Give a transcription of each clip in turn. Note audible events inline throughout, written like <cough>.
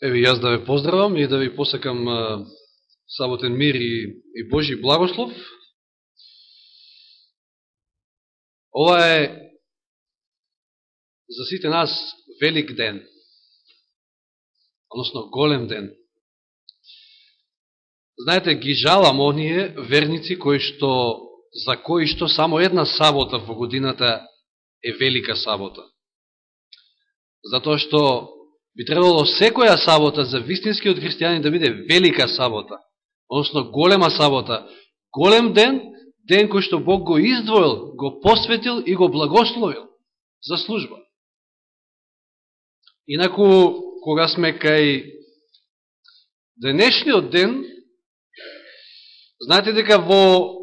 Еве јас да ве поздравам и да ви посакам саботен мир и, и Божи благослов. Ова е за сите нас велик ден, односно голем ден. Знаете, ги жалам оние верници кои што, за кои што само една сабота во годината е велика сабота. Затоа што би требало секоја сабота за вистинскиот христијани да биде велика сабота, односно голема сабота, голем ден, ден кој што Бог го издвоил, го посветил и го благословил за служба. Инаку, кога сме кај денешниот ден, знаете дека во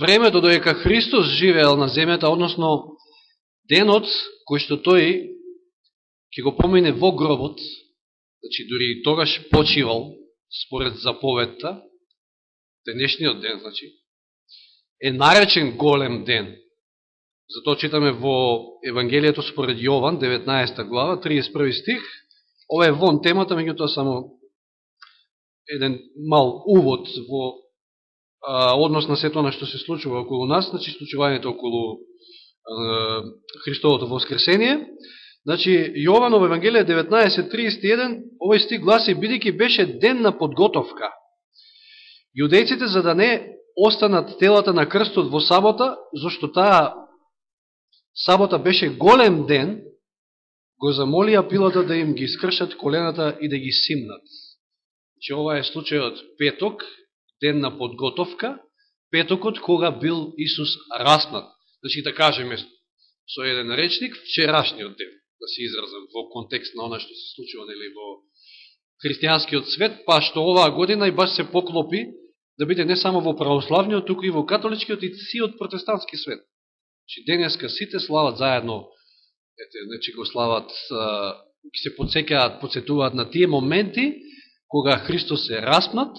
времето доека Христос живеел на земјата, односно денот кој што тој ќе го помине во гробот, значи дури и тогаш почивал според заповедта, денешниот ден, значи, е наречен голем ден. Затоа читаме во Евангелието според Јован, 19 глава, 31 стих. Ова е вон темата, меѓутоа само еден мал увод во а, однос на сето на што се случува околу нас, значи случувањето околу а, Христовото воскресение. Значи, Јованово Евангелие 19.31, овој стих гласи, бидејќи беше ден на подготовка. Јудејците, за да не останат телата на крстот во сабота, зашто таа сабота беше голем ден, го замолија пилата да им ги скршат колената и да ги симнат. Че ова е случајот петок, ден на подготовка, петокот кога бил Исус распнат. Значи да кажеме со еден речник, вчерашниот ден да се изразам, во контекст на она што се случува нели, во христијанскиот свет, па што оваа година и баш се поклопи да биде не само во православниот, туку и во католичкиот и сиот протестантски свет. Че значи, денеска сите слават заедно, ете, значи го слават, ќе се подсекаат, подсетуваат на тие моменти, кога Христос е распнат,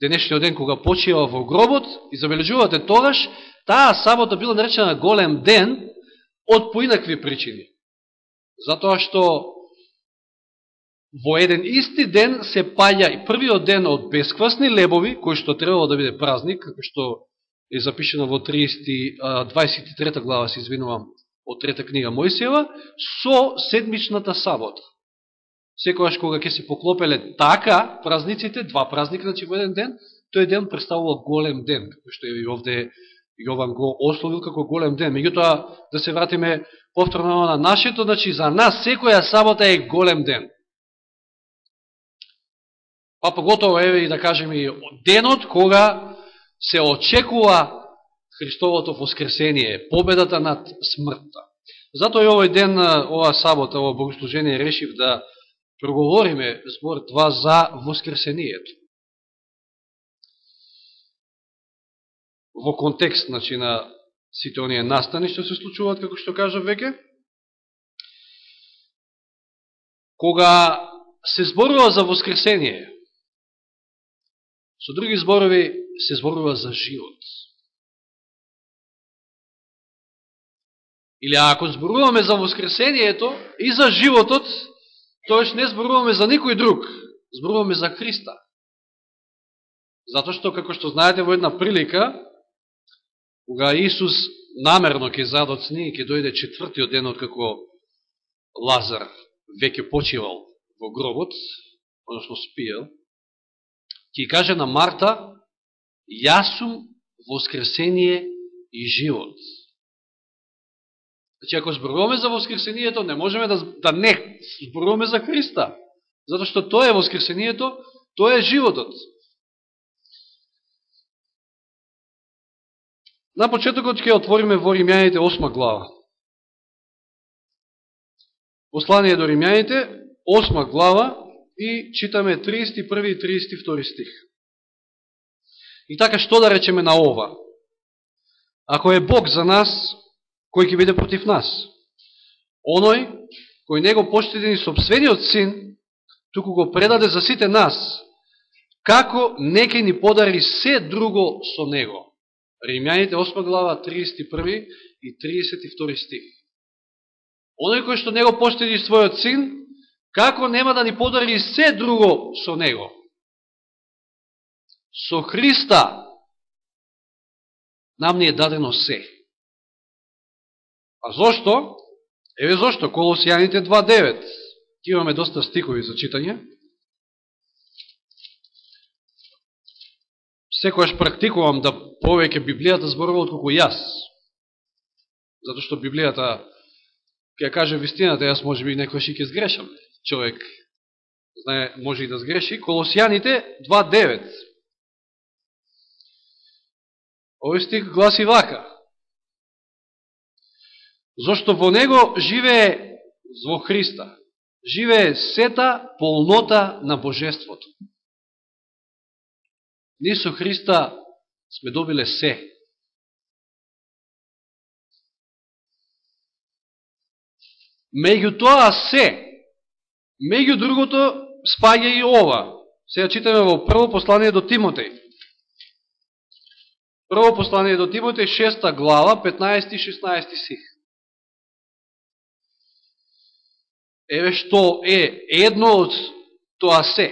денешниот ден кога почива во гробот, и забележувате тогаш, таа сабота била наречена голем ден, од поинакви причини. Затоа што во еден исти ден се паѓа и првиот ден од бесквасни лебови, кој што требало да биде празник, како што е запишено во 30, 23 глава, се извинувам, од трета книга Мојсиева, со седмичната сабота. Секојаш кога ќе се поклопеле така празниците, два празника, значи во еден ден, тој ден представува голем ден, како што е овде Јован го ословил како голем ден. Меѓутоа, да се вратиме повторно на нашето, значи за нас секоја сабота е голем ден. Па поготово еве и да кажеме и денот кога се очекува Христовото воскресение, победата над смртта. Затоа и овој ден, ова сабота, ова богослужение, решив да проговориме збор 2 за воскресението. Во контекст, значи, на сите оние настани што се случуваат, како што кажа веќе. Кога се зборува за воскресение, со други зборови се зборува за живот. Или ако зборуваме за воскресението и за животот, тоеш не зборуваме за никој друг, зборуваме за Христа. Затоа што, како што знаете, во една прилика, кога Исус намерно ќе задоцни и ќе дојде четвртиот ден од како Лазар веќе почивал во гробот, односно спиел, ќе каже на Марта, јас сум воскресение и живот. Значи, ако зборуваме за воскресението, не можеме да, да не зборуваме за Христа. затоа што тоа е воскресението, тоа е животот. На почетокот ќе отвориме во Римјаните 8 глава. Послание до Римјаните 8 глава и читаме 31 и 32 стих. И така што да речеме на ова? Ако е Бог за нас, кој ќе биде против нас? Оној кој него поштеди и собствениот син, туку го предаде за сите нас, како не ни подари се друго со него? Римјаните 8 глава 31 и 32 стих. Оној кој што него поштеди својот син, како нема да ни подари се друго со Него. Со Христа нам ни е дадено се. А зошто? Еве зошто, Колосијаните 2.9. Имаме доста стикови за читање. Секојаш практикувам да повеќе Библијата зборува отколку јас. Зато што Библијата ќе каже вистината, јас може би некој ќе сгрешам. Човек знае, може и да сгреши. Колосијаните 2.9. Овој стих гласи вака. Зошто во него живее во Христа, живее сета полнота на Божеството. Ние со Христа сме добиле се. Меѓу тоа се, меѓу другото спаѓа и ова. Сега читаме во прво послание до Тимотеј. Прво послание до Тимотеј, 6 глава, 15 и 16 стих. Еве што е едно од тоа се.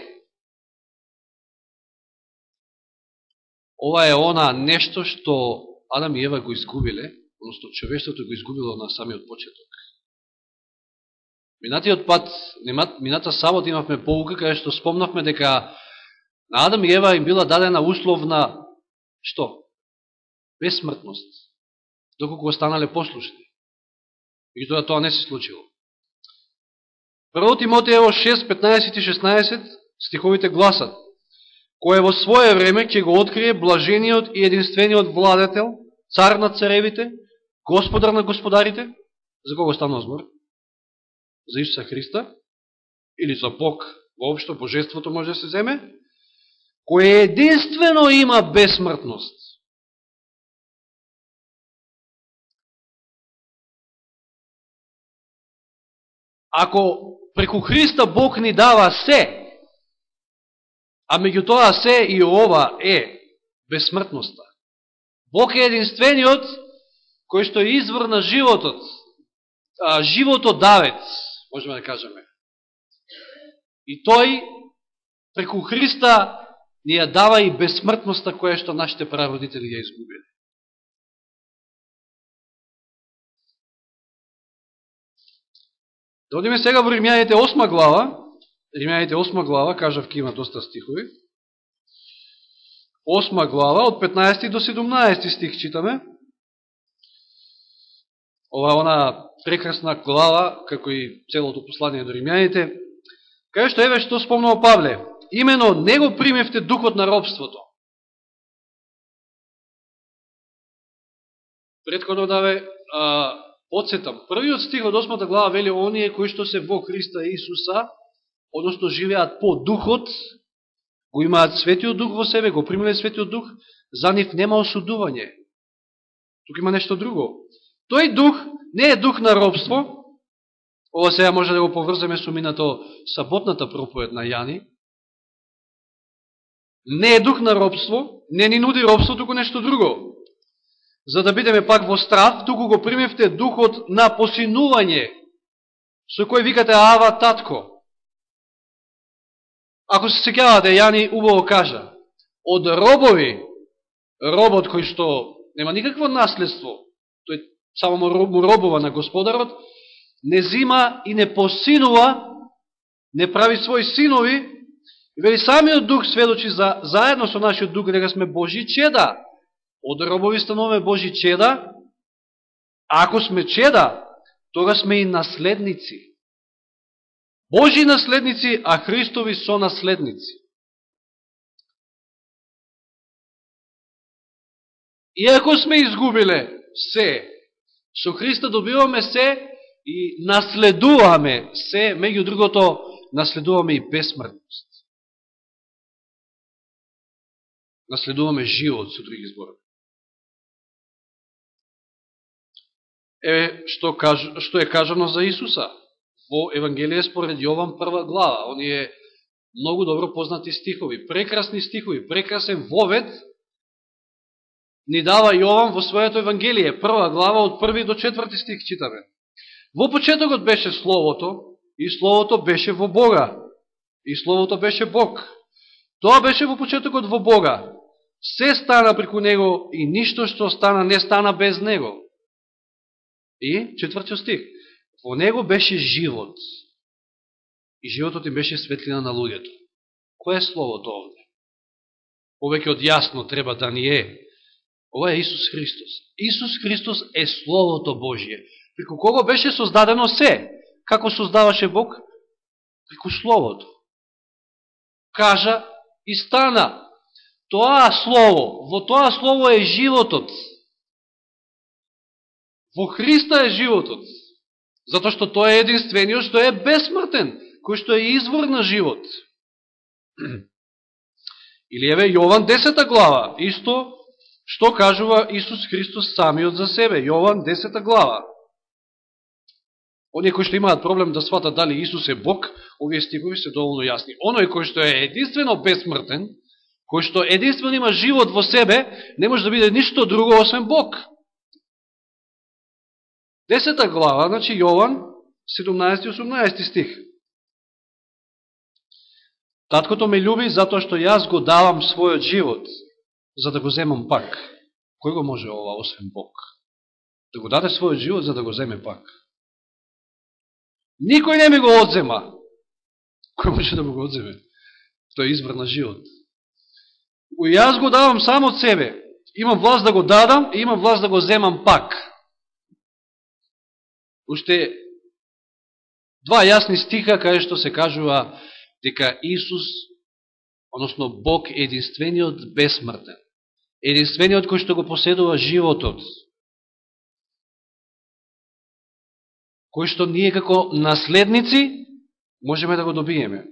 Ова е она нешто што Адам и Ева го изгубиле, односто човештвото го изгубило на самиот почеток. Минатиот пат, мината сабот имавме полука, каја што спомнавме дека на Адам и Ева им била дадена условна, што? Бесмртност, доколку останале послушни. И тоа тоа не се случило. Прво Тимотеево 6, 15 и 16 стиховите гласат кој во свое време ќе го открие блажениот и единствениот владетел, цар на царевите, господар на господарите, за кого станува збор? за Исуса Христа, или за Бог, воопшто божеството може да се земе, кој единствено има бесмртност. Ако преку Христа Бог ни дава се, а меѓу тоа се и ова е бесмртноста. Бог е единствениот кој што е извор на животот, животот давец, можеме да кажеме. И тој, преку Христа, ни ја дава и безсмртноста која што нашите прародители ја изгубили. Да одиме сега во Римјаните 8 глава. Римјаните 8 глава, кажав ке има доста стихови. 8 глава, од 15 до 17 стих читаме. Ова она прекрасна глава, како и целото послание до римјаните, кај што еве што спомнува Павле, имено него примевте духот на робството. Предходно да ве подсетам, првиот стих од 8 глава вели оние кои што се во Христа Исуса, односно живеат по духот, го имаат светиот дух во себе, го примиле светиот дух, за нив нема осудување. Тук има нешто друго. Тој дух не е дух на робство, ова сега може да го поврземе со минато саботната проповед на Јани, не е дух на робство, не ни нуди робство, туку нешто друго. За да бидеме пак во страв, туку го примевте духот на посинување, со кој викате Ава Татко. Ако се секјавате, Јани убаво кажа, од робови, робот кој што нема никакво наследство, тој само му робува на Господарот, не зима и не посинува, не прави своји синови, и вели самиот дух сведочи за, заедно со нашиот дух дека сме Божи чеда. Од робови станове Божи чеда, а ако сме чеда, тога сме и наследници. Божи наследници, а Христови со наследници. Иако сме изгубиле се, Со Христа добиваме се и наследуваме се, меѓу другото, наследуваме и бесмртност. Наследуваме живот, со други зборови. Еве што, каж, што е кажано за Исуса? Во Евангелие според Јован прва глава, оние многу добро познати стихови, прекрасни стихови, прекрасен вовет ни дава Јован во своето Евангелие, прва глава од први до четврти стих читаме. Во почетокот беше Словото, и Словото беше во Бога. И Словото беше Бог. Тоа беше во почетокот во Бога. Се стана преку Него и ништо што стана не стана без Него. И, четвртиот стих, во Него беше живот. И животот им беше светлина на луѓето. Кој е Словото овде? Повеќе од јасно треба да ни е. Ова е Исус Христос. Исус Христос е Словото Божие. Преку кого беше создадено се? Како создаваше Бог? Преку Словото. Кажа и стана. Тоа Слово, во тоа Слово е животот. Во Христа е животот. Затоа што тој е единствениот што е бесмртен, кој што е извор на живот. <clears throat> Или еве Јован 10 глава, исто што кажува Исус Христос самиот за себе. Јован 10 глава. Оние кои што имаат проблем да сватат дали Исус е Бог, овие стигови се доволно јасни. Оној кој што е единствено бесмртен, кој што единствено има живот во себе, не може да биде ништо друго освен Бог. Десета глава, значи Јован, 17-18 стих. Таткото ме љуби затоа што јас го давам својот живот, за да го земам пак. Кој го може ова, освен Бог? Да го даде својот живот, за да го земе пак. Никој не ми го одзема. Кој може да го одземе? Тој е избор на живот. И јас го давам само од себе. Имам власт да го дадам и имам власт да го земам пак. Уште два јасни стиха кај што се кажува дека Исус, односно Бог е единствениот безсмртен, Единствениот кој што го поседува животот. Кој што ние како наследници можеме да го добиеме.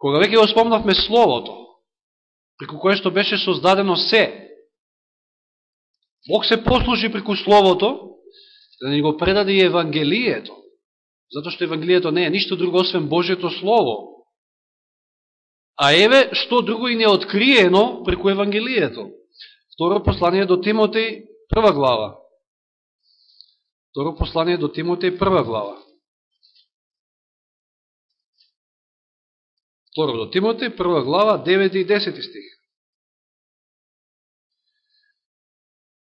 Кога веќе го спомнавме Словото, преку кое што беше создадено се, Бог се послужи преку Словото, да ни го предаде и Евангелието, затоа што Евангелието не е ништо друго освен Божието Слово. А еве, што друго и не откриено преку Евангелието. Второ послание до Тимотеј, прва глава. Второ послание до Тимотеј, прва глава. Второ до Тимоте, прва глава, 9 и 10 стих.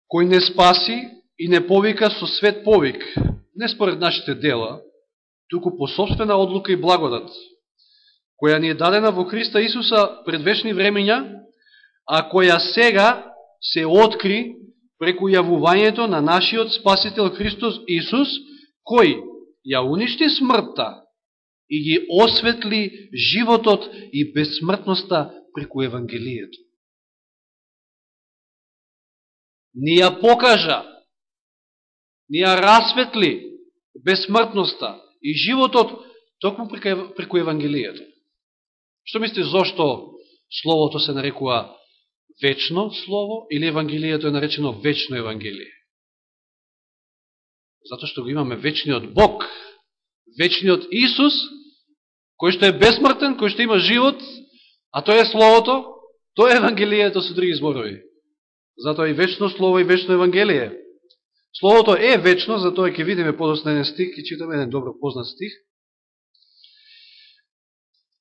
Кој не спаси и не повика со свет повик, не според нашите дела, туку по собствена одлука и благодат, која ни е дадена во Христа Исуса пред вечни времења, а која сега се откри преку јавувањето на нашиот Спасител Христос Исус, кој ја уништи смртта и ги осветли животот и безсмртноста преку Евангелието. Ни ја покажа, ни ја расветли безсмртноста и животот токму преку Евангелието. Што мислите, зошто Словото се нарекува вечно Слово или Евангелието е наречено вечно Евангелие? Зато што го имаме вечниот Бог, вечниот Исус, кој што е безсмртен, кој што има живот, а тоа е Словото, тоа е Евангелието со други зборови. Затоа и вечно Слово и вечно Евангелие. Словото е вечно, затоа ќе видиме подосна еден стих и читаме еден добро познат стих.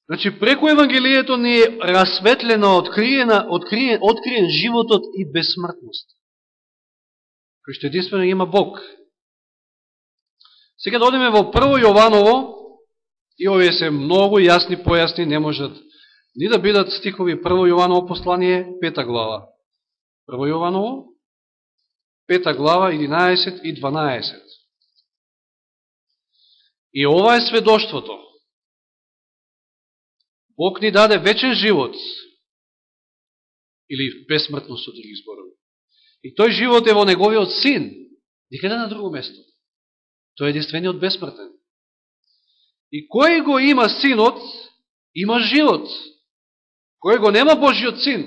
Значи, преку Евангелието ни е расветлено, откриена, откриен, откриен животот и безсмртност. Кој што единствено има Бог. Сега да одиме во прво Јованово, и овие се многу јасни, појасни, не можат ни да бидат стихови прво Јованово послание, пета глава. Прво Јованово, пета глава, 11 и 12. И ова е сведоштвото. Бог ни даде вечен живот, или безсмртност со други зборови. И тој живот е во неговиот син, никаде на друго место. Тој е единствениот безсмртен. И кој го има синот, има живот. Кој го нема Божиот син,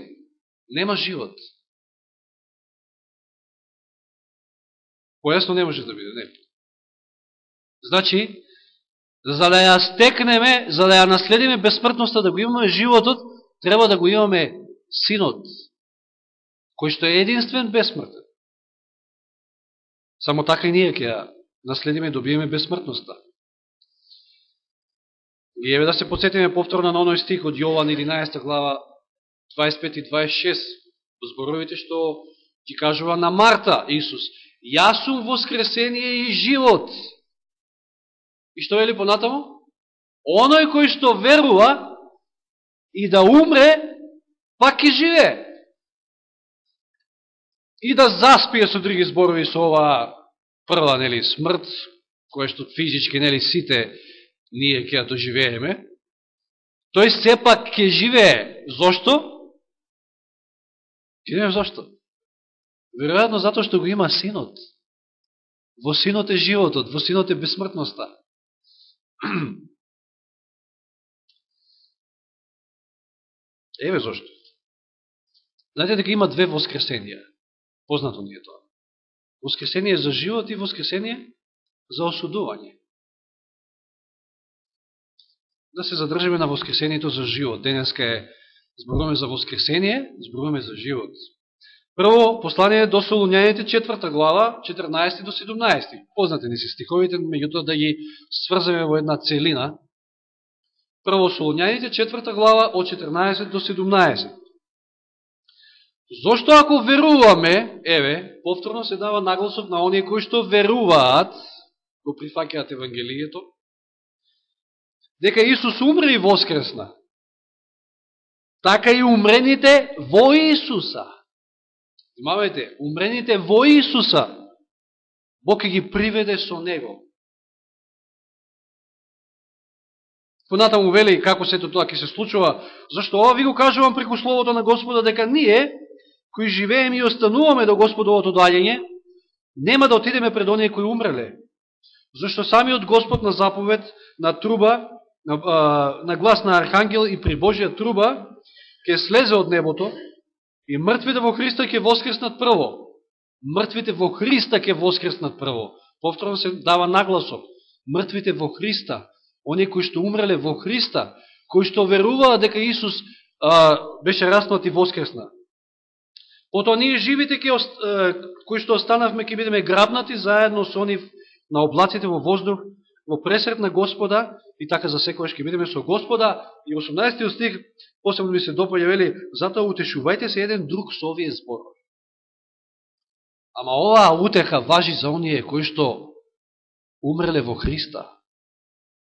нема живот. Појасно не може да биде, не. Значи, за да ја стекнеме, за да ја наследиме безсмртноста, да го имаме животот, треба да го имаме синот, кој што е единствен безсмртен. Само така и ние ќе ја наследиме и добиеме безсмртноста. И еве да се подсетиме повторно на оној стих од Јован 11 глава 25 и 26, зборовите што ти кажува на Марта Исус, јас сум воскресение и живот. И што вели понатаму? Оној кој што верува и да умре, пак ќе живее. И да заспие со други зборови со ова прва нели смрт, која што физички нели сите ние ќе ја доживееме, тој сепак ќе живее. Зошто? Ти не зошто? Веројатно затоа што го има синот. Во синот е животот, во синот е бесмртноста. <clears throat> Еве зошто. Знаете дека има две воскресенија. Познато ни е тоа. Воскресение за живот и воскресение за осудување да се задржиме на воскресението за живот. Денеска е зборуваме за воскресение, зборуваме за живот. Прво, послание до Солуњаните, четврта глава, 14 до 17. Познате ни се стиховите, меѓутоа да ги сврзаме во една целина. Прво, Солуњаните, четврта глава, од 14 до 17. Зошто ако веруваме, еве, повторно се дава нагласот на оние кои што веруваат, го прифакеат Евангелието, дека Исус умре и воскресна. Така и умрените во Исуса. Имавајте, умрените во Исуса, Бог ги приведе со Него. Понатаму вели како сето тоа ќе се случува, зашто ова ви го кажувам преку Словото на Господа, дека ние, кои живееме и остануваме до Господовото дајање, нема да отидеме пред оние кои умреле. Зашто самиот Господ на заповед, на труба, на, на глас на архангел и при Божија труба ќе слезе од небото и мртвите во Христа ќе воскреснат прво. Мртвите во Христа ќе воскреснат прво. Повторно се дава нагласот. Мртвите во Христа, оние кои што умреле во Христа, кои што веруваа дека Исус а, беше раснат и воскресна. Потоа ние живите ке, кои што останавме ќе бидеме грабнати заедно со нив на облаците во воздух, во пресред на Господа и така за секојаш ќе бидеме со Господа. И 18 стих, посебно ми се допаѓа, вели, затоа утешувајте се еден друг со овие зборови. Ама оваа утеха важи за оние кои што умреле во Христа.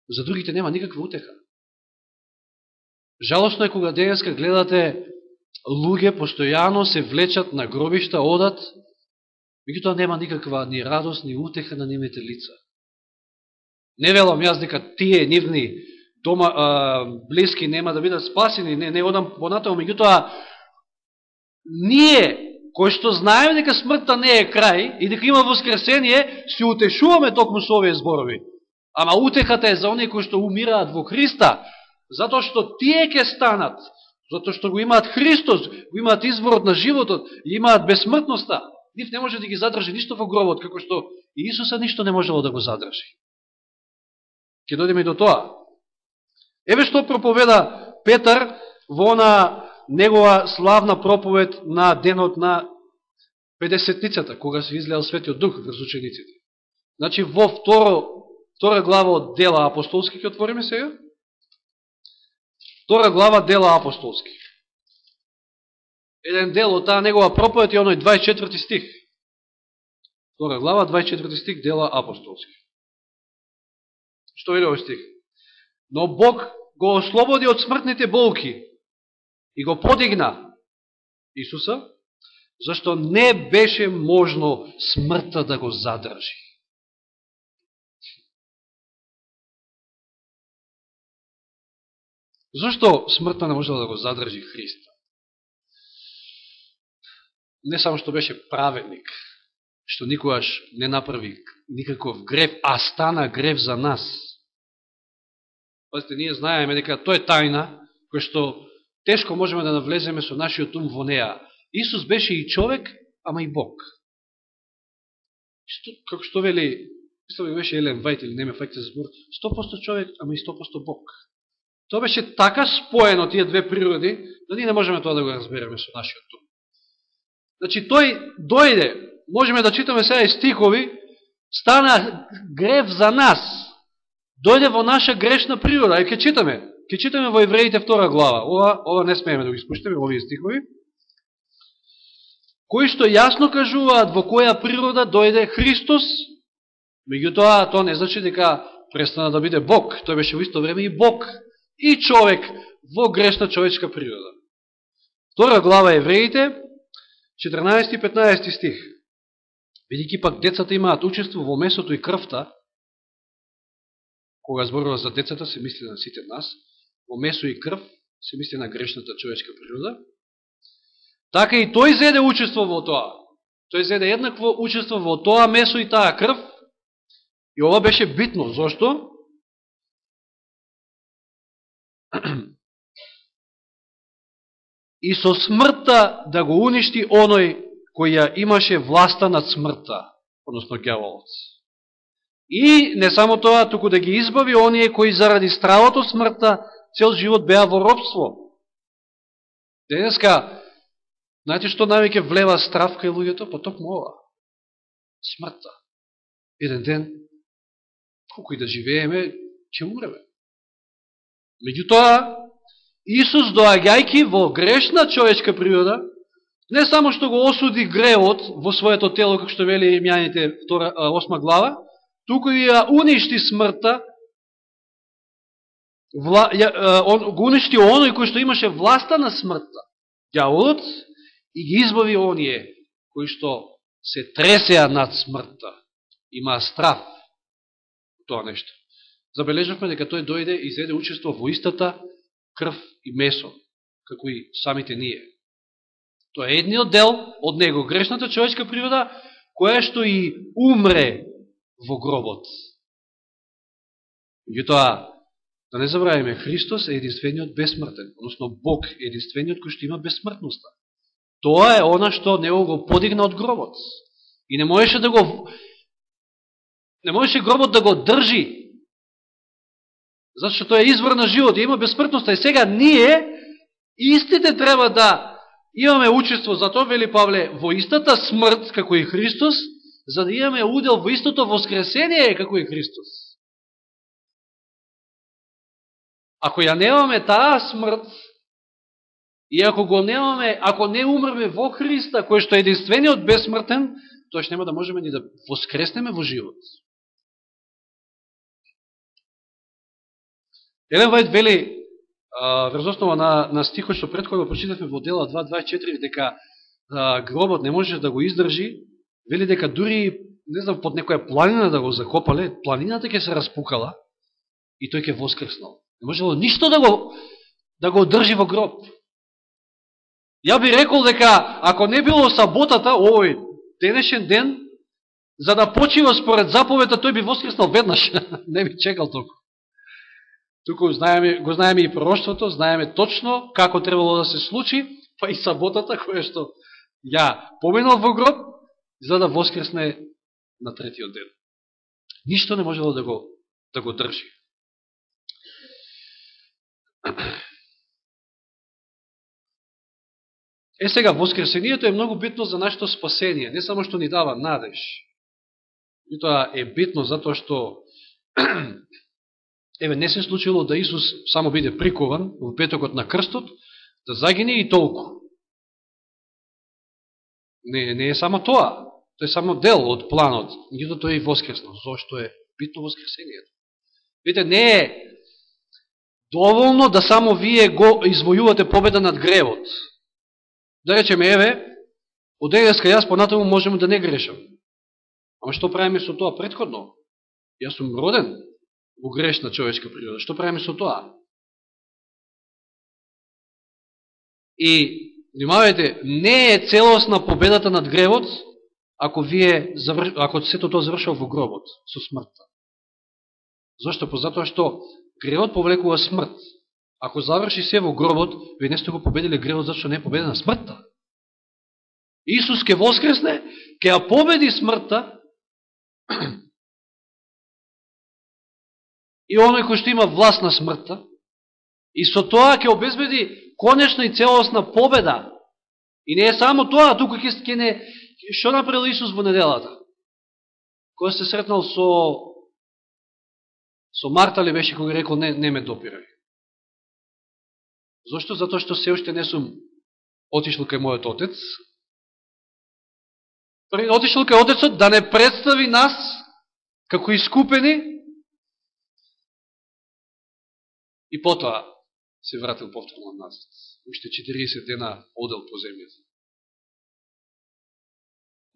За другите нема никаква утеха. Жалосно е кога денеска гледате луѓе постојано се влечат на гробишта, одат, меѓутоа нема никаква ни радост, ни утеха на нивните лица. Не велам јас дека тие нивни дома, а, близки нема да бидат спасени, не, не одам понатаму, меѓутоа ние, кои што знаеме дека смртта не е крај и дека има воскресение, се утешуваме токму со овие зборови. Ама утехата е за оние кои што умираат во Христа, затоа што тие ќе станат, затоа што го имаат Христос, го имаат изворот на животот, и имаат безсмртноста. Нив не може да ги задржи ништо во гробот, како што Исуса ништо не можело да го задржи. Ке дойдеме и до тоа. Еве што проповеда Петар во на негова славна проповед на денот на Педесетницата, кога се излеал Светиот Дух врз учениците. Значи, во второ, втора глава од Дела Апостолски, ќе отвориме сега? Втора глава Дела Апостолски. Еден дел од таа негова проповед е оној 24 стих. Втора глава, 24 стих, Дела Апостолски. Што вели овој стих? Но Бог го ослободи од смртните болки и го подигна Исуса, зашто не беше можно смртта да го задржи. Зашто смртта не можела да го задржи Христа? Не само што беше праведник, што никогаш не направи никаков грев, а стана грев за нас – Пазите, ние знаеме дека тоа е тајна, која што тешко можеме да навлеземе со нашиот ум во неа. Исус беше и човек, ама и Бог. Што, како што вели, мислам ли беше Елен Вајт или неме факте за збор, 100% човек, ама и 100% Бог. Тоа беше така споено тие две природи, да ние не можеме тоа да го разбереме со нашиот ум. Значи, тој дојде, можеме да читаме сега и стихови, стана грев за нас, дојде во наша грешна природа. И ке читаме. Ке читаме во Евреите втора глава. Ова, ова не смееме да го испуштаме, овие стихови. Кои што јасно кажуваат во која природа дојде Христос, меѓутоа тоа не значи дека престана да биде Бог. Тој беше во исто време и Бог, и човек во грешна човечка природа. Втора глава Евреите, 14 и 15 стих. Видики пак децата имаат учество во месото и крвта, кога зборува за децата, се мисли на сите нас, во месо и крв, се мисли на грешната човечка природа, така и тој зеде учество во тоа. Тој зеде еднакво учество во тоа месо и таа крв, и ова беше битно. Зошто? <clears throat> и со смртта да го уништи оној која имаше власта над смртта, односно гјаволот. И не само тоа, туку да ги избави оние кои заради стравот од смртта цел живот беа во робство. Денеска, знаете што навеќе влева страв кај луѓето? Потокму ова. Смртта. Еден ден, колко и да живееме, ќе умреме. Меѓутоа, Исус доаѓајки во грешна човечка природа, не само што го осуди греот во своето тело, како што вели Римјаните 8 глава, туку и ја уништи смртта, вла, ја, он, го уништи оној кој што имаше власта на смртта, дјаволот, и ги избави оние кои што се тресеа над смртта, има страв тоа нешто. Забележавме дека тој дојде и зеде учество во истата крв и месо, како и самите ние. Тоа е едниот дел од него, грешната човечка природа, која што и умре во гробот. тоа, да не забравиме, Христос е единствениот безсмртен, односно Бог е единствениот кој што има безсмртноста. Тоа е она што него го подигна од гробот. И не можеше да го не можеше гробот да го држи Зато што тоа е извор на живот и има безсмртност. И сега ние истите треба да имаме учество, затоа вели Павле, во истата смрт, како и Христос, за да имаме удел во истото воскресение, како и Христос. Ако ја немаме таа смрт, и ако го немаме, ако не умрме во Христа, кој што е единствениот безсмртен, тоа нема да можеме ни да воскреснеме во живот. Елен Вајд вели, врз основа на, на стихот што предходно прочитавме во дела 2.24, дека а, гробот не може да го издржи, вели дека дури, не знам, под некоја планина да го закопале, планината ќе се распукала и тој ќе воскреснал. Не можело ништо да го, да го држи во гроб. Ја би рекол дека, ако не било саботата, овој денешен ден, за да почива според заповета, тој би воскреснал веднаш. <laughs> не би чекал толку. Туку знаеме, го знаеме и пророштвото, знаеме точно како требало да се случи, па и саботата која што ја поминал во гроб, за да воскресне на третиот ден. Ништо не можело да го, да го држи. Е сега, воскресението е многу битно за нашето спасение, не само што ни дава надеж. И тоа е битно затоа што Еве, не се случило да Исус само биде прикован во петокот на крстот, да загине и толку. Не, не е само тоа. Тој е само дел од планот. Нито тој е воскресно. Зошто е битно воскресението? Видите, не е доволно да само вие го извојувате победа над гревот. Да речеме, еве, од денеска јас понатаму можем да не грешам. Ама што правиме со тоа предходно? Јас сум роден во грешна човечка природа. Што правиме со тоа? И, внимавајте, не е целосна победата над гревот, ако вие завр... ако сето тоа завршува во гробот, со смртта. Зошто? Затоа што гревот повлекува смрт. Ако заврши се во гробот, вие не сте го победили гревот, зашто не е победена смртта. Исус ке воскресне, ке ја победи смртта, и оној кој што има власт на смртта, и со тоа ќе обезбеди конечна и целосна победа. И не е само тоа, туку ќе, ќе не... Што направил Исус во неделата? кога се сретнал со со Марта ли беше кога рекол не, не ме допирај. Зошто? Зато што се уште не сум отишел кај мојот отец. Отишел кај отецот да не представи нас како искупени и потоа се вратил повторно назад. Уште 40 дена одел по земјата.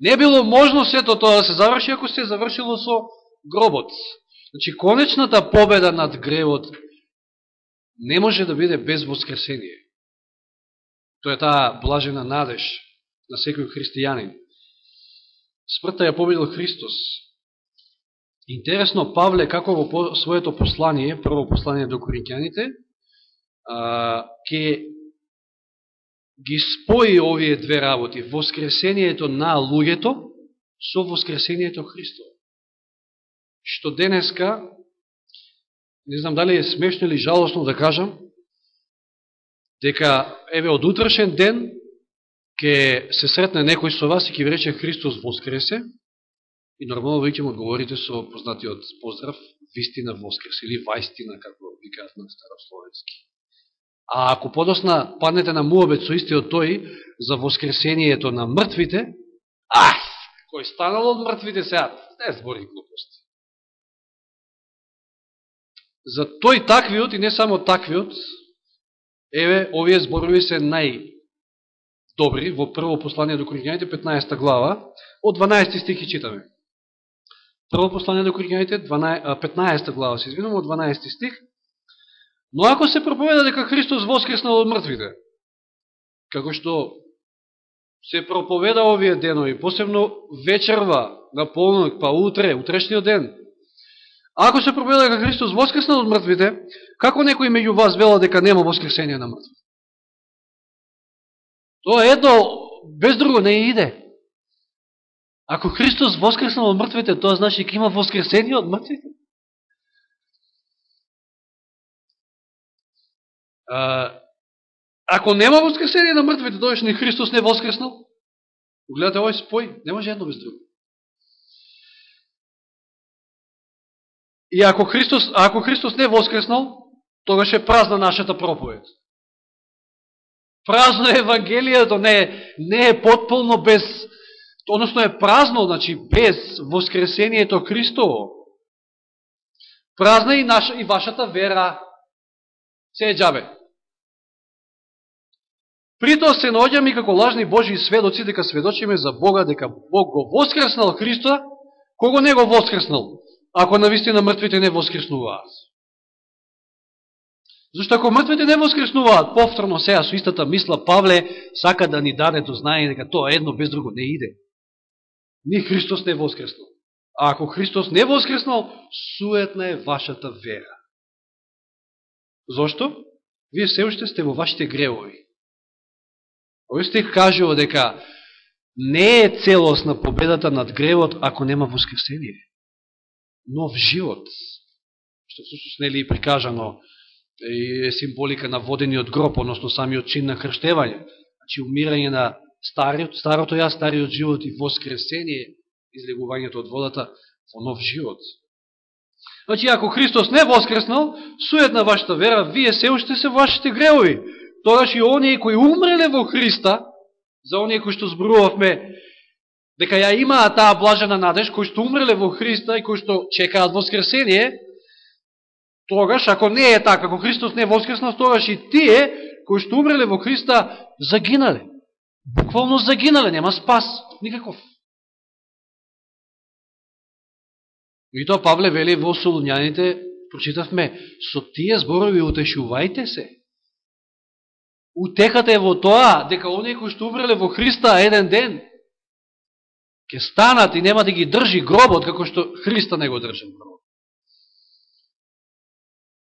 Не било можно сето тоа да се заврши ако се завршило со гробот. Значи, конечната победа над гревот не може да биде без воскресение. Тоа е таа блажена надеж на секој христијанин. Смртта ја победил Христос. Интересно, Павле, како во своето послание, прво послание до коринќаните, ке ги спои овие две работи, воскресението на луѓето со воскресението Христово. Што денеска, не знам дали е смешно или жалостно да кажам, дека, еве, од утрешен ден, ке се сретне некој со вас и ке ви рече Христос воскресе, и нормално веќе му одговорите со познатиот поздрав, вистина Воскрес или вајстина, како викаат на старословенски. А ако подосна паднете на муабет со истиот тој за воскресението на мртвите, ах, кој станал од мртвите сега, не збори глупости. За тој таквиот и не само таквиот, еве, овие зборови се нај добри во прво послание до Коринјаните, 15 глава, од 12 стихи читаме. Прво послание до Коринјаните, 15 глава, се извинувам, од 12 стих, Но ако се проповеда дека Христос воскреснал од мртвите, како што се проповеда овие денови, посебно вечерва, на полнок, па утре, утрешниот ден, ако се проповеда дека Христос воскреснал од мртвите, како некој меѓу вас вела дека нема воскресение на мртвите? Тоа едно без друго не иде. Ако Христос воскреснал од мртвите, тоа значи ќе има воскресение од мртвите. ако нема воскресение на мртвите, тоа значи ни Христос не воскреснал, гледате овој спој, не може едно без друго. И ако Христос, ако Христос не воскреснал, тогаш е празна нашата проповед. Празно е Евангелието, не не е потполно без, односно е празно, значи без воскресението Христово. Празна и, наша, и вашата вера. Се е джабе. Притоа се наоѓаме и како лажни Божии сведоци дека сведочиме за Бога дека Бог го воскреснал Христа, кого не го воскреснал, ако навистина мртвите не воскреснуваат. Зашто ако мртвите не воскреснуваат, повторно сеја со истата мисла Павле сака да ни даде до знание дека тоа едно без друго не иде. Ни Христос не воскреснал. А ако Христос не воскреснал, суетна е вашата вера. Зошто? Вие се уште сте во вашите гревови. Овој стих кажува дека не е целосна победата над гревот ако нема воскресение. Нов живот, што всушност не ли прикажано е символика на водениот гроб, односно самиот чин на хрштевање. Значи умирање на стариот, старото ја, стариот живот и воскресение, излегувањето од водата во нов живот. Значи, ако Христос не воскреснал, сует на вашата вера, вие се уште се вашите греови. тогаш и оние кои умреле во Христа, за оние кои што зборувавме, дека ја имаа таа блажена надеж, кои што умреле во Христа и кои што чекаат воскресение, тогаш, ако не е така, ако Христос не е воскреснал, тогаш и тие, кои што умреле во Христа, загинале. Буквално загинале, нема спас, никаков. И тоа Павле вели во Солуњаните, прочитавме, со тие зборови утешувајте се. Утекате е во тоа, дека оние кои што умреле во Христа еден ден, ќе станат и нема да ги држи гробот, како што Христа не го држи гробот.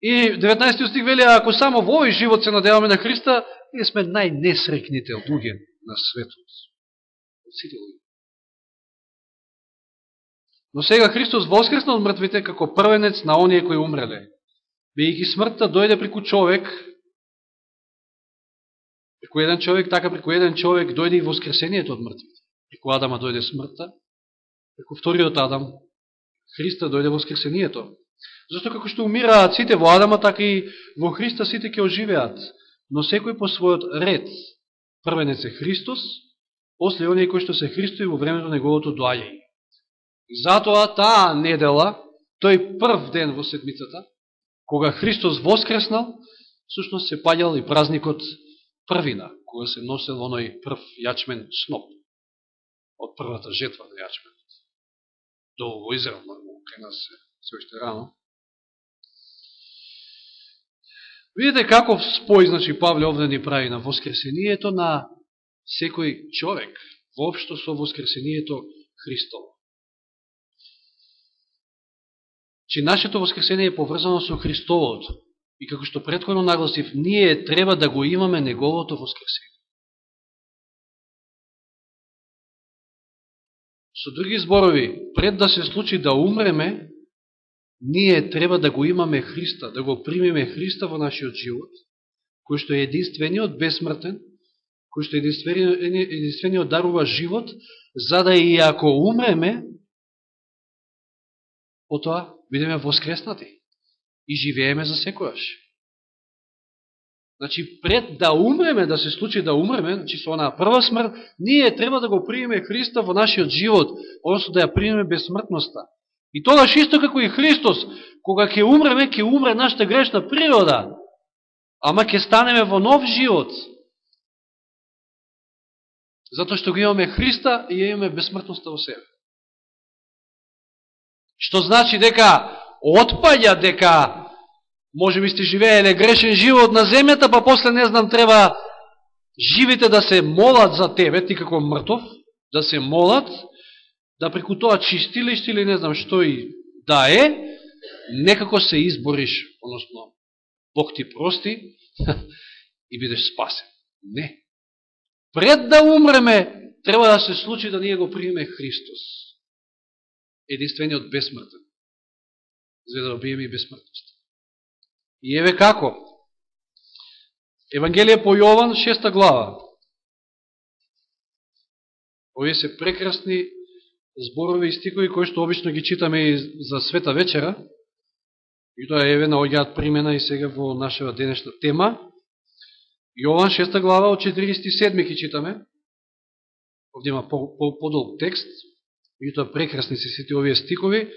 И 19 стих вели, ако само во овој живот се надеваме на Христа, ние сме најнесрекните луѓе на светот. Сите луѓе. Но сега Христос воскресна од мртвите како првенец на оние кои умреле. Бејќи смртта дојде преку човек, Преку еден човек, така преку еден човек дојде и воскресението од мртвите. Преку Адама дојде смртта, преку вториот Адам Христа дојде воскресението. Зашто како што умираат сите во Адама, така и во Христа сите ќе оживеат, но секој по својот ред. Првенец е Христос, после оние кои што се Христови во времето неговото доаѓање. Затоа таа недела, тој прв ден во седмицата, кога Христос воскреснал, сушност се паѓал и празникот првина, кога се носел оној прв јачмен сноп од првата жетва на јачменот. Долу во Израел, кај нас се, се уште рано. Видите каков спој, значи, Павле овде ни прави на воскресението на секој човек, воопшто со воскресението Христово. Че нашето воскресение е поврзано со Христовото. И како што предходно нагласив, ние треба да го имаме Неговото воскресение. Со други зборови, пред да се случи да умреме, ние треба да го имаме Христа, да го примеме Христа во нашиот живот, кој што е единствениот безсмртен, кој што е единствениот, единствениот дарува живот, за да и ако умреме, потоа бидеме воскреснати и живееме за секојаш. Значи, пред да умреме, да се случи да умреме, значи со онаа прва смрт, ние треба да го примеме Христа во нашиот живот, одnosno да ја примеме безсмртноста. И тогаш исто како и Христос, кога ќе умреме, ќе умре нашата грешна природа, ама ќе станеме во нов живот. Затоа што го имаме Христа и ја имаме безсмртноста во себе. Што значи дека отпаѓа дека може би сте живееле грешен живот на земјата, па после не знам треба живите да се молат за тебе, ти како мртов, да се молат, да преку тоа чистилиште или не знам што и да е, некако се избориш, односно, Бог ти прости <laughs> и бидеш спасен. Не. Пред да умреме, треба да се случи да ние го приеме Христос. Единствениот безсмртен. За да добиеме и безсмртност. И еве како. Евангелие по Јован, шеста глава. Овие се прекрасни зборови и стикови кои што обично ги читаме и за света вечера. И тоа еве наоѓаат примена и сега во нашава денешна тема. Јован 6 глава од 47 ги читаме. Овде има подолг текст. И тоа прекрасни се сите овие стикови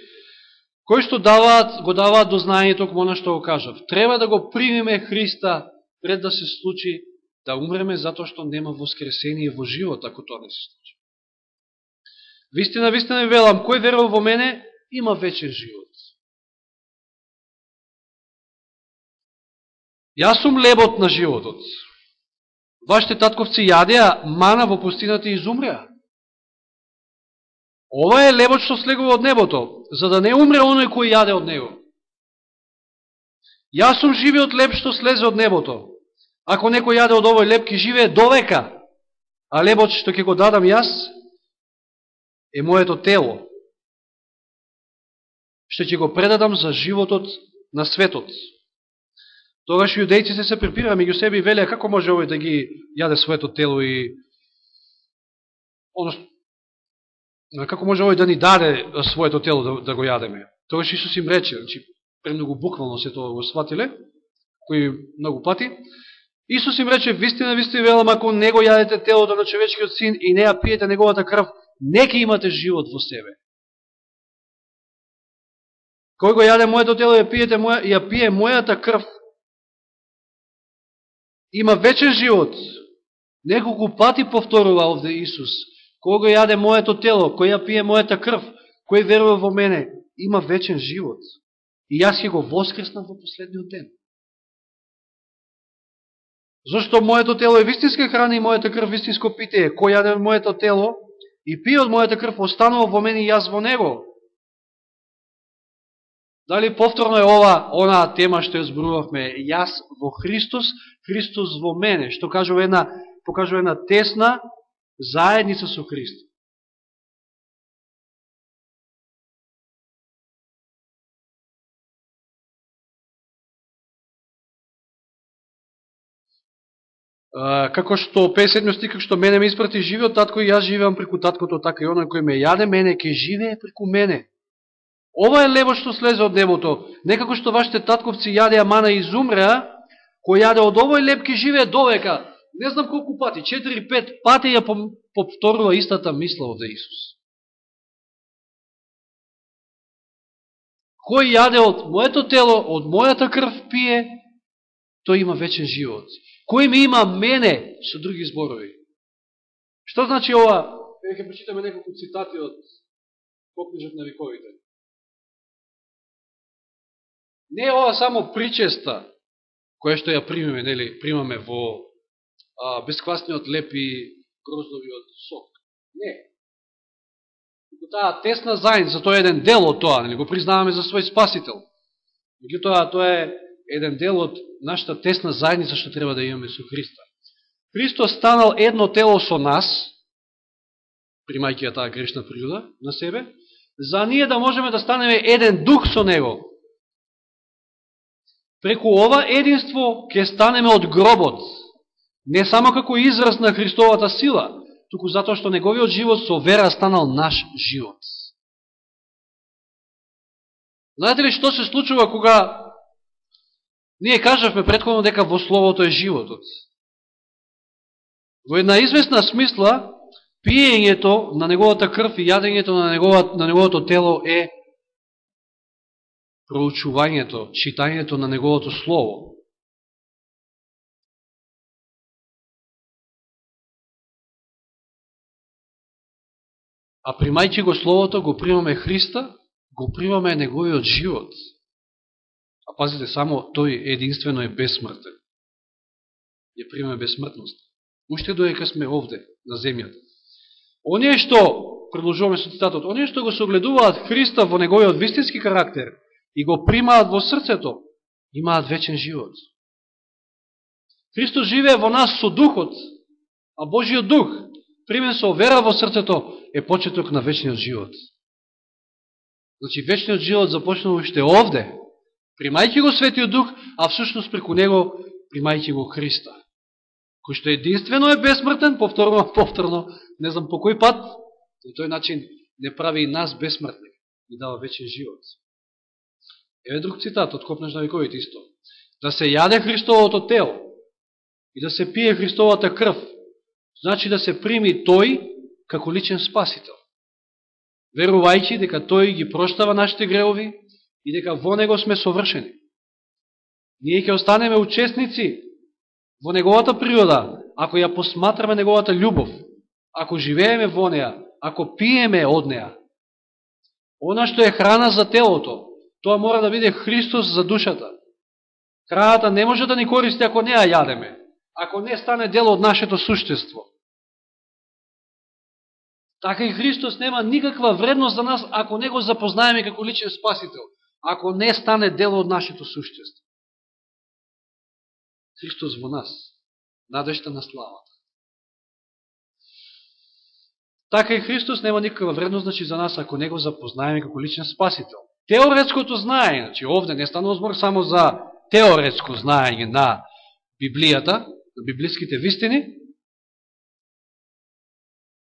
кои што даваат, го даваат до знаење токму оно што го кажав. Треба да го примеме Христа пред да се случи да умреме затоа што нема воскресение во живот ако тоа не се случи. Вистина, вистина ви велам, кој верува во мене, има вечен живот. Јас сум лебот на животот. Вашите татковци јадеа мана во пустината и изумреа. Ова е лебот што слегува од небото, за да не умре оној кој јаде од него. Јас сум живиот леб што слезе од небото. Ако некој јаде од овој леб, ки живее довека, а лебот што ќе го дадам јас, е моето тело, што ќе го предадам за животот на светот. Тогаш јудејците се препира меѓу себе и велеа како може овој да ги јаде своето тело и како може овој да ни даде своето тело да, да го јадеме. Тогаш Исус им рече, значи премногу буквално се тоа го сватиле, кои многу пати. Исус им рече, вистина, вистина велам, ако не го јадете телото на човечкиот син и не ја пиете неговата крв, нека имате живот во себе. Кој го јаде моето тело ја, пиете моја, ја пие мојата крв, има вечен живот. Неколку пати повторува овде Исус. Кој го јаде моето тело, кој ја пие мојата крв, кој верува во мене, има вечен живот. И јас ќе го воскреснам во последниот ден. Зошто моето тело е вистинска храна и мојата крв вистинско питеје. Кој јаде моето тело, и пи од мојата крв останува во мене и јас во него. Дали повторно е ова, она тема што ја зборувавме, јас во Христос, Христос во мене, што кажува една, покажува една тесна заедница со Христос. Како што 57 стих, што мене ме испрати живеот татко и јас живеам преку таткото, така и оној кој ме јаде мене, ке живее преку мене. Ова е лебо што слезе од небото, некако што вашите татковци јадеа мана и изумреа, кој јаде од овој леб ке живее довека. Не знам колку пати, 4-5 пати ја повторува истата мисла од Исус. Кој јаде од моето тело, од мојата крв пие, тој има вечен живот. Кој ми има мене, со други зборови. Што значи ова? Ќе прочитаме неколку цитати од Покнижот на вековите. Не е ова само причеста, која што ја примеме, нели, примаме во а, бесквасниот леп и гроздовиот сок. Не. Ако таа тесна заедница, тоа е еден дел од тоа, нели, го признаваме за свој спасител. Меѓутоа, тоа е еден дел од нашата тесна заедница што треба да имаме со Христа. Христос станал едно тело со нас, примајќи ја таа грешна природа на себе, за ние да можеме да станеме еден дух со Него. Преку ова единство ќе станеме од гробот, не само како израз на Христовата сила, туку затоа што неговиот живот со вера станал наш живот. Знаете ли што се случува кога ние кажавме предходно дека во Словото е животот? Во една известна смисла, пиењето на неговата крв и јадењето на, неговото, на неговото тело е проучувањето, читањето на неговото слово. А примајќи го Словото, го примаме Христа, го примаме Неговиот живот. А пазите, само Тој единствено е безсмртен. Ја примаме безсмртност. Уште доека сме овде, на земјата. Оние што, продолжуваме со цитатот, оние што го согледуваат Христа во неговиот вистински карактер и го примаат во срцето, имаат вечен живот. Христос живее во нас со духот, а Божиот дух, примен со вера во срцето, е почеток на вечниот живот. Значи, вечниот живот започнува уште овде, примајќи го Светиот Дух, а всушност преку него примајќи го Христа кој што единствено е безсмртен, повторно, <laughs> повторно, не знам по кој пат, на тој начин не прави и нас безсмртни и дава вечен живот. Еве друг цитат од Копнеш на вековите исто. Да се јаде Христовото тело и да се пие Христовата крв, значи да се прими тој како личен спасител. Верувајќи дека тој ги проштава нашите греови и дека во него сме совршени. Ние ќе останеме учесници во неговата природа, ако ја посматраме неговата љубов, ако живееме во неа, ако пиеме од неа, она што е храна за телото, тоа мора да биде Христос за душата. Храната не може да ни користи ако не ја јадеме, ако не стане дел од нашето суштество. Така и Христос нема никаква вредност за нас ако не го запознаеме како личен спасител, ако не стане дел од нашето суштество. Христос во нас, надежта на славата. Така и Христос нема никаква вредност значи, за нас, ако не го запознаеме како личен спасител. Теоретското знаење, значи овде не станува збор само за теоретско знаење на Библијата, на библиските вистини,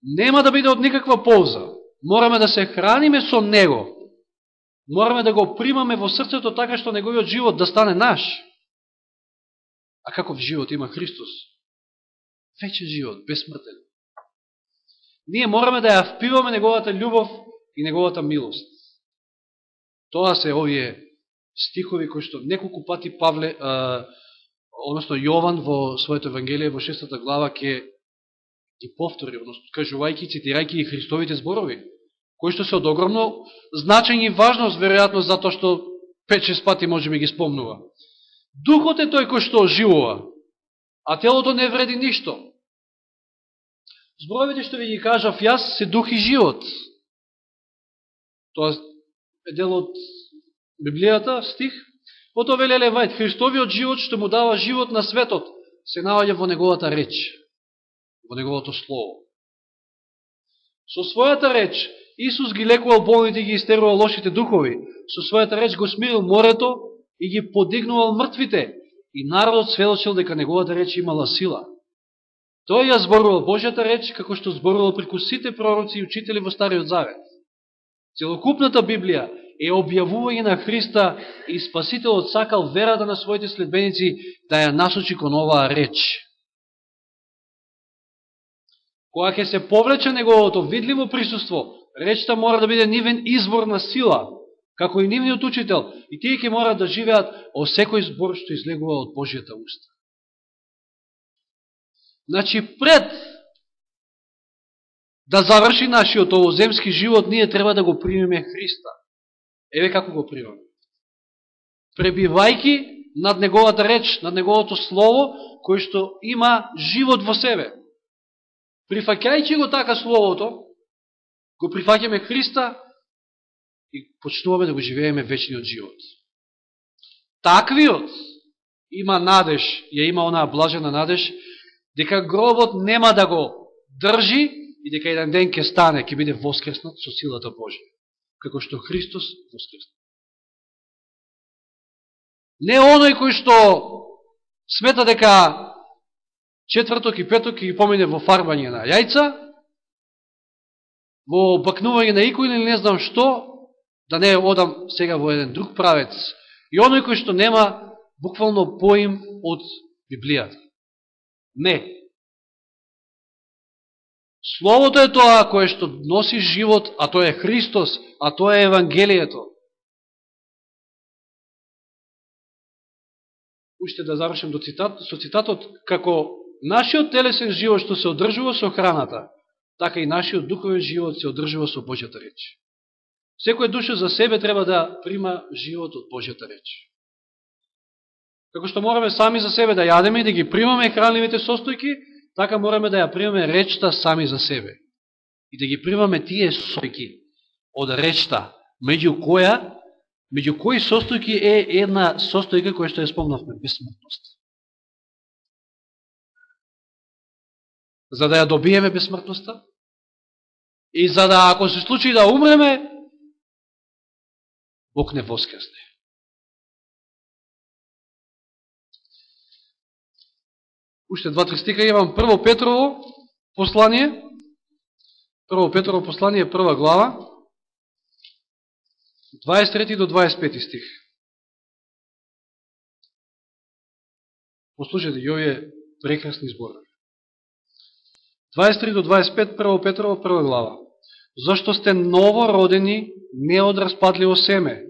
нема да биде од никаква полза. Мораме да се храниме со Него. Мораме да го примаме во срцето така што неговиот живот да стане наш. А каков живот има Христос? Вечен живот, безсмртен. Ние мораме да ја впиваме Неговата љубов и Неговата милост. Тоа се овие стихови кои што неколку пати Павле, а, односно Јован во своето Евангелие во шестата глава ќе ги повтори, односно кажувајќи, цитирајќи и Христовите зборови, кои што се од огромно значење и важност, веројатно, затоа што 5-6 пати може ми ги спомнува. Духот е тој кој што оживува, а телото не вреди ништо. Зборовите што ви ги кажав јас се дух и живот. Тоа е дел од Библијата, стих. Ото вели Левајт, Христовиот живот што му дава живот на светот, се наоѓа во неговата реч, во неговото слово. Со својата реч, Исус ги лекувал болните и ги истерувал лошите духови. Со својата реч го смирил морето и ги подигнувал мртвите, и народот сведочил дека неговата реч имала сила. Тој ја зборувал Божјата реч, како што зборувал преку сите пророци и учители во Стариот Завет. Целокупната Библија е објавување на Христа и Спасителот сакал верата на своите следбеници да ја насочи кон оваа реч. Кога ќе се повлече неговото видливо присуство, речта мора да биде нивен извор на сила, како и нивниот учител, и тие ќе мора да живеат о секој збор што излегува од Божијата уста. Значи, пред да заврши нашиот овоземски живот, ние треба да го примеме Христа. Еве како го примеме. Пребивајки над Неговата реч, над Неговото Слово, кој што има живот во себе. Прифакјајќи го така Словото, го прифаќаме Христа и почнуваме да го живееме вечниот живот. Таквиот има надеж, ја има онаа блажена надеж, дека гробот нема да го држи и дека еден ден ќе стане, ќе биде воскреснат со силата Божија, како што Христос воскресна. Не оној кој што смета дека четврток и петок ќе ги помине во фарбање на јајца, во обакнување на икој или не знам што, да не одам сега во еден друг правец, и оној кој што нема буквално поим од Библијата. Не. Словото е тоа кое што носи живот, а тоа е Христос, а тоа е Евангелието. Уште да завршим до цитат, со цитатот, како нашиот телесен живот што се одржува со храната, така и нашиот духовен живот се одржува со Божјата реч. Секоја душа за себе треба да прима живот од Божјата реч. Како што мораме сами за себе да јадеме и да ги примаме хранливите состојки, така мораме да ја примаме речта сами за себе. И да ги примаме тие состојки од речта, меѓу која, меѓу кои состојки е една состојка која што ја спомнавме, бесмртност. За да ја добиеме бесмртноста и за да, ако се случи да умреме, Бог не воскресне. Уште два-три стика имам. Прво Петрово послание. Прво Петрово послание, прва глава. 23 до 25 стих. Послушайте, ја овие прекрасни зборови. 23 до 25, прво Петрово, 1 глава. Зашто сте новородени? не од распадливо семе,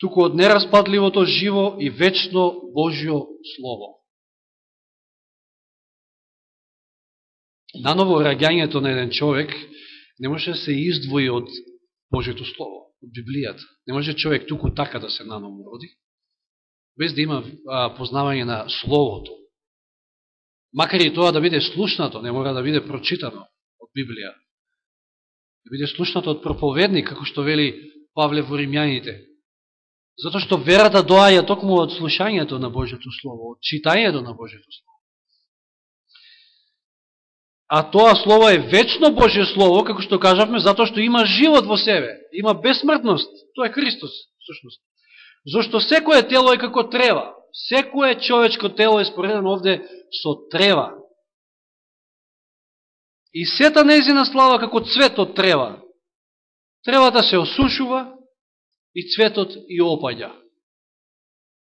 туку од нераспадливото живо и вечно Божјо Слово. Наново раѓањето на еден човек не може да се издвои од Божјето Слово, од Библијата. Не може човек туку така да се наново роди, без да има познавање на Словото. Макар и тоа да биде слушнато, не мора да биде прочитано од Библија. Да биде слушнато од проповедник, како што вели Павле во Римјаните. Зато што верата доаја токму од слушањето на Божјето Слово, од читањето на Божјето Слово. А тоа Слово е вечно Божје Слово, како што кажавме, затоа што има живот во себе, има бесмртност. Тоа е Христос, всушност. Зошто секое тело е како трева. Секое човечко тело е споредено овде со трева. И сета незина слава како цвет од трева. Тревата се осушува и цветот и опаѓа.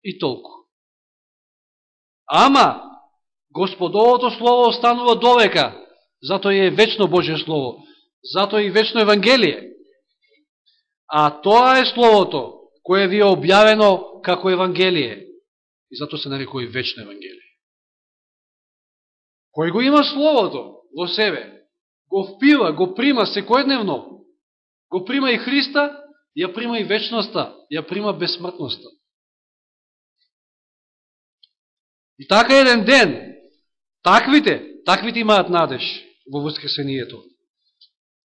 И толку. Ама, Господовото Слово останува довека, зато е вечно Божие Слово, зато и вечно Евангелие. А тоа е Словото, кое ви е објавено како Евангелие. И зато се нарекува и вечно Евангелие. Кој го има Словото во себе, го впива, го прима секојдневно, го прима и Христа, ја прима и вечноста, ја прима безсмртноста. И така еден ден, таквите, таквите имаат надеж во воскресението.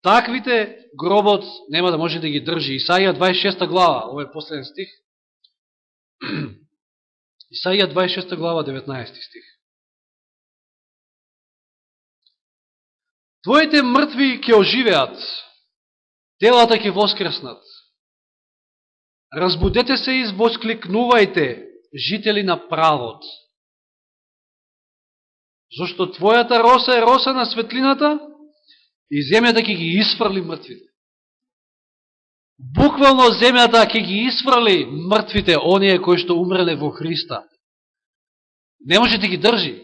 Таквите гробот нема да може да ги држи. Исаија 26 глава, овој е последен стих. Исаија 26 глава, 19 стих. Твоите мртви ќе оживеат, телата ќе воскреснат. Разбудете се и воскликнувајте, жители на правот. Зошто твојата роса е роса на светлината и земјата ќе ги изфрли мртвите буквално земјата ќе ги исфрали мртвите, оние кои што умреле во Христа. Не може да ги држи.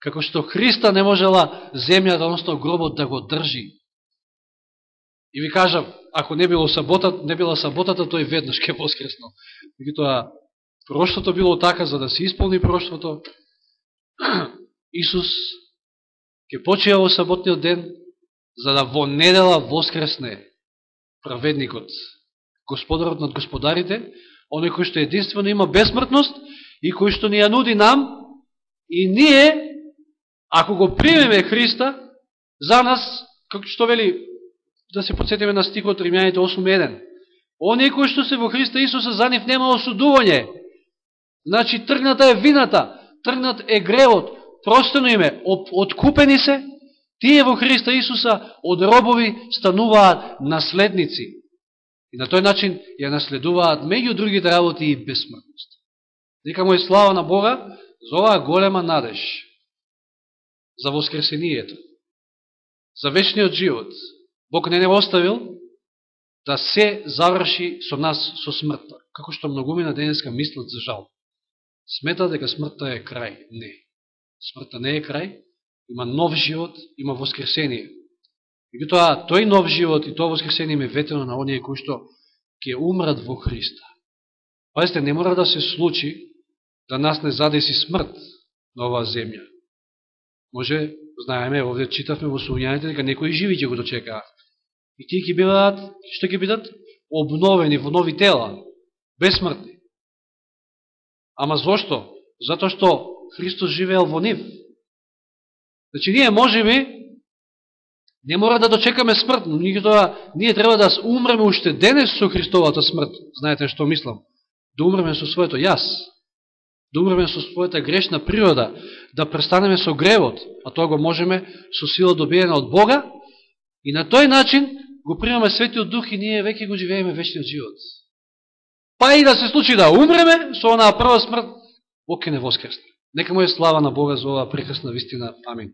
Како што Христа не можела земјата, односно гробот да го држи. И ви кажам, ако не било саботата, не била саботата, тој веднаш ке воскресно. Меѓутоа, проштото било така, за да се исполни проштото. <clears throat> Исус ќе почеја во саботниот ден, за да во недела воскресне праведникот, господарот над господарите, оној кој што единствено има безсмртност и кој што ни ја нуди нам, и ние, ако го примеме Христа, за нас, како што вели, да се подсетиме на стикот Римјаните 8.1, оние кои што се во Христа Исуса, за нив нема осудување. Значи, тргната е вината, тргнат е гревот, простено име, откупени се, тие во Христа Исуса од робови стануваат наследници. И на тој начин ја наследуваат меѓу другите работи и безсмртност. Нека му е слава на Бога за оваа голема надеж, за воскресението, за вечниот живот. Бог не не оставил да се заврши со нас со смртта, како што многумина денеска мислат за жал. Смета дека смртта е крај. Не. Смртта не е крај, има нов живот, има воскресение. тоа, тој нов живот и тоа воскресение ме ветено на оние кои што ќе умрат во Христа. Пазите, не мора да се случи да нас не задеси смрт на оваа земја. Може, знаеме, овде читавме во сумњаните дека некои живи ќе го дочекаат. И тие ќе бидат, што ќе бидат? Обновени во нови тела, безсмртни. Ама зошто? Зато што Христос живеел во нив. Значи, ние може би не мора да дочекаме смрт, но тоа ние треба да умреме уште денес со Христовата смрт. Знаете што мислам? Да умреме со своето јас. Да умреме со својата грешна природа. Да престанеме со гревот. А тоа го можеме со сила добиена од Бога. И на тој начин го примаме Светиот Дух и ние веќе го живееме вечниот живот. Па и да се случи да умреме со онаа прва смрт, Бог не воскресне. Нека му е слава на Бога за оваа прекрасна вистина. Амин.